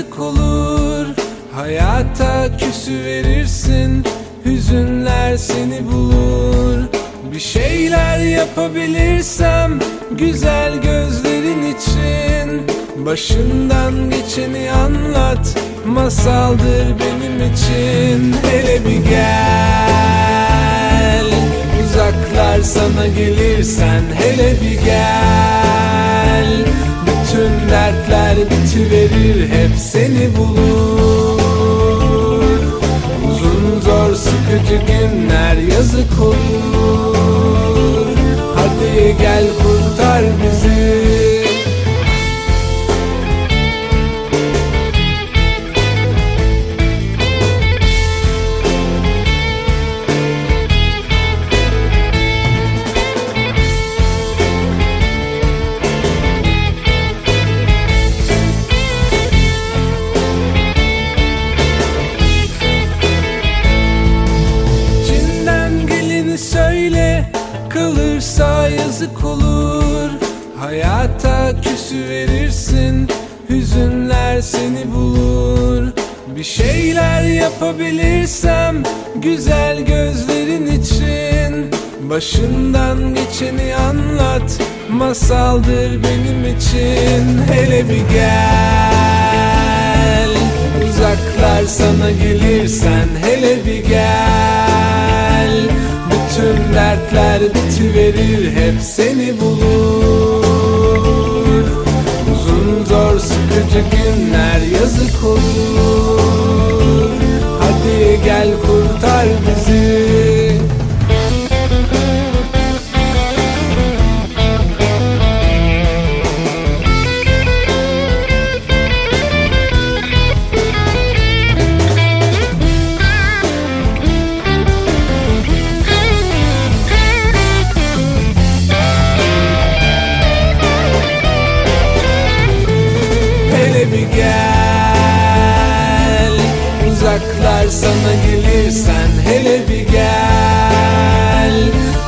yazık olur. Hayata küsü verirsin Hüzünler seni bulur. Bir şeyler yapabilirsem Güzel gözlerin için. Başından geçeni anlat Masaldır benim için. Hele bir gel Uzaklar sana gelirsen Hele bir gel. Zor sıkıcı günler yazık olur. Hadi gel kurtar bizi yazık olur. Hayata küsü verirsin Hüzünler seni bulur. Bir şeyler yapabilirsem Güzel gözlerin için. Başından geçeni anlat. Masaldır benim için. Hele bir gel. Uzaklar sana gelirsen hele bir gel dertler bitiverir hep seni bulur. Uzun zor sıkıcı günler yazık olur. Hadi gel kurtar bizi Uzaklar sana gelirsen hele bir gel.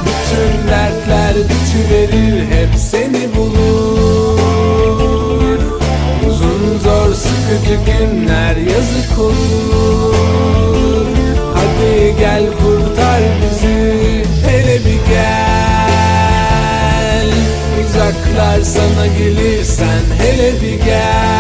Bütün dertler bitiverir hep seni bulur. Uzun zor sıkıcı günler yazık olur. Hadi gel kurtar bizi hele bir gel. Uzaklar sana gelirsen hele bir gel